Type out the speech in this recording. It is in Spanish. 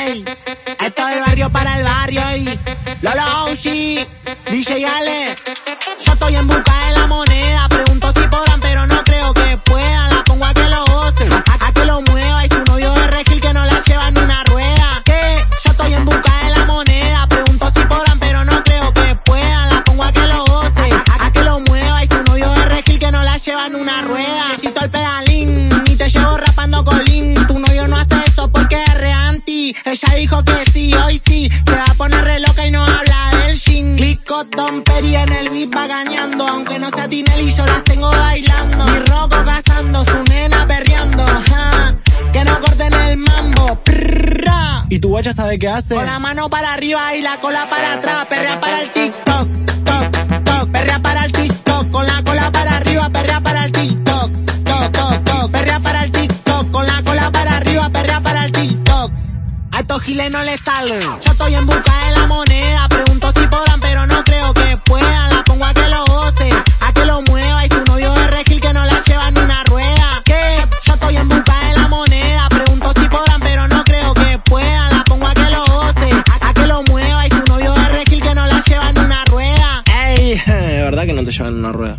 Ey, esto es barrio para el barrio y Lolo OG, DJ Ale. Yo estoy en busca de la moneda, pregunto si podrán, pero no creo que puedan. La pongo a que lo goce, a, que lo mueva y su novio de regil que no la lleva ni una rueda. Que yo estoy en busca de la moneda, pregunto si podrán, pero no creo que puedan. La pongo a que lo goce, a, que lo mueva y su novio de regil que no la lleva ni una rueda. Necesito el pedalín Ella dijo que sí, hoy sí, se va a poner re loca y no habla del shin. Clico Don Peri en el beat vaganeando, aunque no sea Tinelli yo las tengo bailando. Mi roco cazando, su nena perreando, ja, que no corten el mambo. prrra. ¿Y tu guacha sabe qué hace? Con la mano para arriba y la cola para atrás, perrea para el TikTok, Sale. Yo estoy en busca de la moneda, pregunto si podrán, pero no creo que puedan. La pongo a que lo goce, a que lo mueva y su novio de regil que no la lleva ni una rueda. Que yo, yo estoy en busca de la moneda, pregunto si podrán, pero no creo que puedan. La pongo a que lo goce, a, a que lo mueva y su novio de regil que no la lleva ni una rueda. ¡Ey! ¿Verdad que no te llevan una rueda?